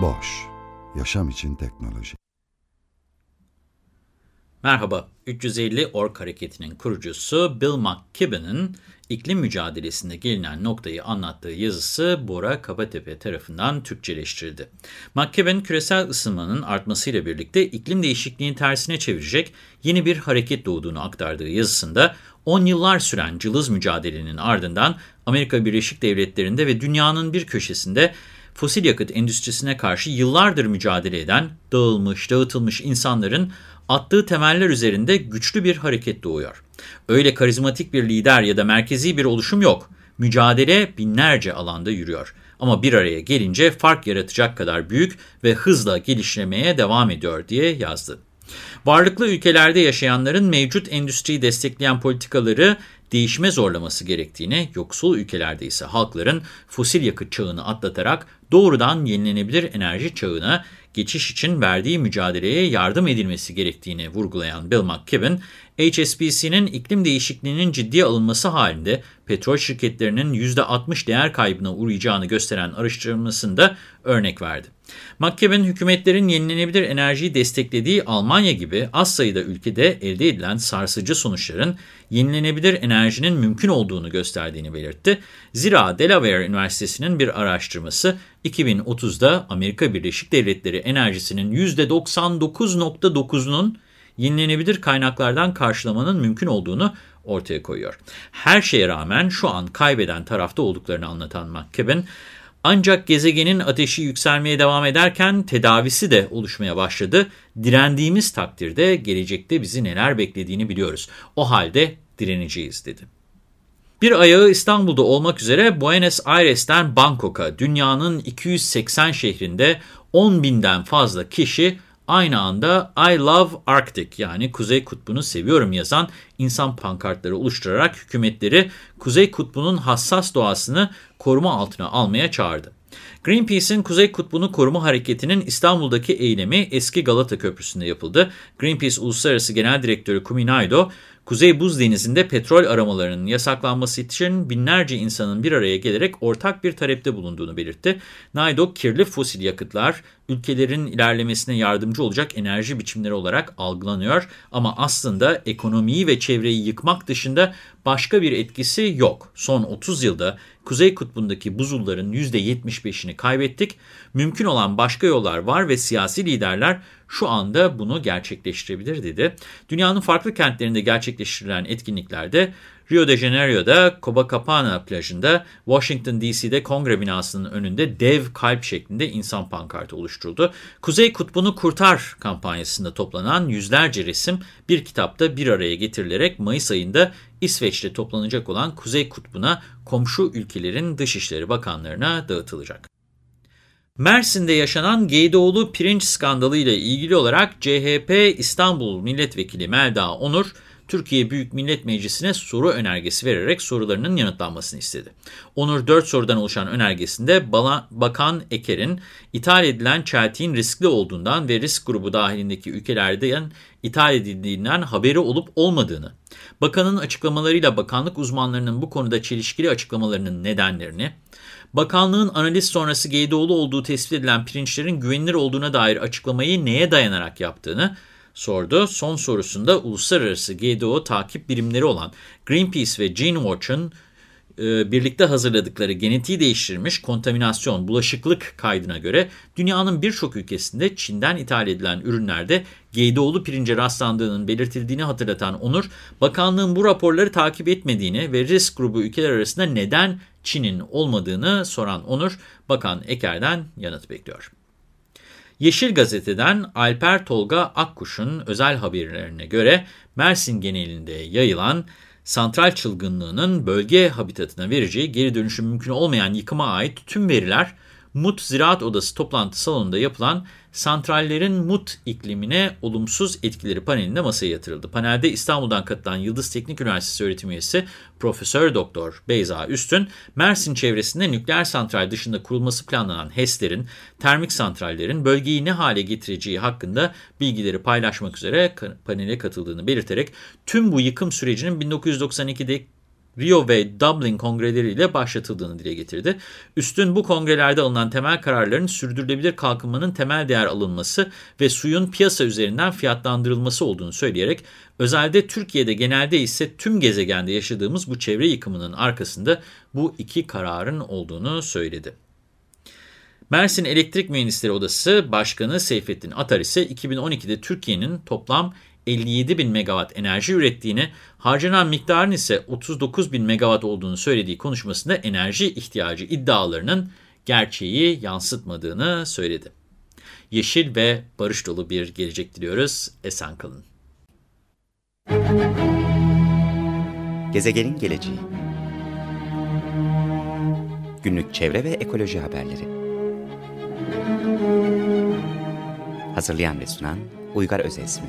Boş, yaşam için teknoloji. Merhaba, 350 Ork Hareketi'nin kurucusu Bill McKibben'ın iklim mücadelesinde gelinen noktayı anlattığı yazısı Bora Kabatepe tarafından Türkçeleştirildi. McKibben, küresel ısınmanın artmasıyla birlikte iklim değişikliğini tersine çevirecek yeni bir hareket doğduğunu aktardığı yazısında 10 yıllar süren cılız mücadelenin ardından Amerika Birleşik Devletleri'nde ve dünyanın bir köşesinde fosil yakıt endüstrisine karşı yıllardır mücadele eden, dağılmış, dağıtılmış insanların attığı temeller üzerinde güçlü bir hareket doğuyor. Öyle karizmatik bir lider ya da merkezi bir oluşum yok. Mücadele binlerce alanda yürüyor. Ama bir araya gelince fark yaratacak kadar büyük ve hızla gelişmeye devam ediyor diye yazdı. Varlıklı ülkelerde yaşayanların mevcut endüstriyi destekleyen politikaları değişime zorlaması gerektiğini, yoksul ülkelerde ise halkların fosil yakıt çağını atlatarak doğrudan yenilenebilir enerji çağına geçiş için verdiği mücadeleye yardım edilmesi gerektiğini vurgulayan Bill McKibben, HSBC'nin iklim değişikliğinin ciddiye alınması halinde petrol şirketlerinin %60 değer kaybına uğrayacağını gösteren araştırmasında örnek verdi. McKibben, hükümetlerin yenilenebilir enerjiyi desteklediği Almanya gibi az sayıda ülkede elde edilen sarsıcı sonuçların yenilenebilir enerjinin mümkün olduğunu gösterdiğini belirtti. Zira Delaware Üniversitesi'nin bir araştırması 2030'da Amerika Birleşik Devletleri enerjisinin %99.9'unun yenilenebilir kaynaklardan karşılamanın mümkün olduğunu ortaya koyuyor. Her şeye rağmen şu an kaybeden tarafta olduklarını anlatan McKibben, ancak gezegenin ateşi yükselmeye devam ederken tedavisi de oluşmaya başladı. Direndiğimiz takdirde gelecekte bizi neler beklediğini biliyoruz. O halde direneceğiz dedi. Bir ayağı İstanbul'da olmak üzere Buenos Aires'ten Bangkok'a dünyanın 280 şehrinde 10 binden fazla kişi aynı anda I love Arctic yani Kuzey Kutbu'nu seviyorum yazan insan pankartları oluşturarak hükümetleri Kuzey Kutbu'nun hassas doğasını koruma altına almaya çağırdı. Greenpeace'in Kuzey Kutbu'nu koruma hareketinin İstanbul'daki eylemi eski Galata Köprüsü'nde yapıldı. Greenpeace Uluslararası Genel Direktörü Kumi Naido, Kuzey Buz Denizi'nde petrol aramalarının yasaklanması için binlerce insanın bir araya gelerek ortak bir talepte bulunduğunu belirtti. Naido, kirli fosil yakıtlar ülkelerin ilerlemesine yardımcı olacak enerji biçimleri olarak algılanıyor ama aslında ekonomiyi ve çevreyi yıkmak dışında başka bir etkisi yok. Son 30 yılda Kuzey Kutbu'ndaki buzulların %75'ini kaybettik. Mümkün olan başka yollar var ve siyasi liderler şu anda bunu gerçekleştirebilir dedi. Dünyanın farklı kentlerinde gerçekleştirilen etkinliklerde Rio de Janeiro'da Copacabana plajında, Washington DC'de kongre binasının önünde dev kalp şeklinde insan pankartı oluşturuldu. Kuzey Kutbu'nu Kurtar kampanyasında toplanan yüzlerce resim bir kitapta bir araya getirilerek Mayıs ayında İsveç'te toplanacak olan Kuzey Kutbu'na komşu ülkelerin Dışişleri Bakanlarına dağıtılacak. Mersin'de yaşanan Geydoğlu pirinç skandalı ile ilgili olarak CHP İstanbul Milletvekili Melda Onur, Türkiye Büyük Millet Meclisi'ne soru önergesi vererek sorularının yanıtlanmasını istedi. Onur 4 sorudan oluşan önergesinde Bakan Eker'in ithal edilen çeltiğin riskli olduğundan ve risk grubu dahilindeki ülkelerden ithal edildiğinden haberi olup olmadığını, bakanın açıklamalarıyla bakanlık uzmanlarının bu konuda çelişkili açıklamalarının nedenlerini, bakanlığın analiz sonrası Geydoğlu olduğu tespit edilen pirinçlerin güvenilir olduğuna dair açıklamayı neye dayanarak yaptığını, sordu. Son sorusunda uluslararası GDO takip birimleri olan Greenpeace ve GeneWatch'un e, birlikte hazırladıkları genetiği değiştirilmiş kontaminasyon, bulaşıklık kaydına göre dünyanın birçok ülkesinde Çin'den ithal edilen ürünlerde GDO'lu pirince rastlandığının belirtildiğini hatırlatan Onur, bakanlığın bu raporları takip etmediğini ve risk grubu ülkeler arasında neden Çin'in olmadığını soran Onur, Bakan Eker'den yanıt bekliyor. Yeşil Gazete'den Alper Tolga Akkuş'un özel haberlerine göre Mersin genelinde yayılan Santral çılgınlığının bölge habitatına vereceği geri dönüşüm mümkün olmayan yıkıma ait tüm veriler MUT Ziraat Odası toplantı salonunda yapılan santrallerin MUT iklimine olumsuz etkileri panelinde masaya yatırıldı. Panelde İstanbul'dan katılan Yıldız Teknik Üniversitesi öğretim üyesi Profesör Doktor Beyza Üstün, Mersin çevresinde nükleer santral dışında kurulması planlanan HES'lerin, termik santrallerin bölgeyi ne hale getireceği hakkında bilgileri paylaşmak üzere panele katıldığını belirterek tüm bu yıkım sürecinin 1992'de Rio ve Dublin kongreleriyle başlatıldığını dile getirdi. Üstün bu kongrelerde alınan temel kararların sürdürülebilir kalkınmanın temel değer alınması ve suyun piyasa üzerinden fiyatlandırılması olduğunu söyleyerek özelde Türkiye'de genelde ise tüm gezegende yaşadığımız bu çevre yıkımının arkasında bu iki kararın olduğunu söyledi. Mersin Elektrik Mühendisleri Odası Başkanı Seyfettin Atar ise 2012'de Türkiye'nin toplam 57 bin megawatt enerji ürettiğini, harcanan miktarın ise 39 bin megawatt olduğunu söylediği konuşmasında enerji ihtiyacı iddialarının gerçeği yansıtmadığını söyledi. Yeşil ve barış dolu bir gelecek diliyoruz. Esen kalın. Gezegenin geleceği Günlük çevre ve ekoloji haberleri Hazırlayan ve sunan Uygar Özesmi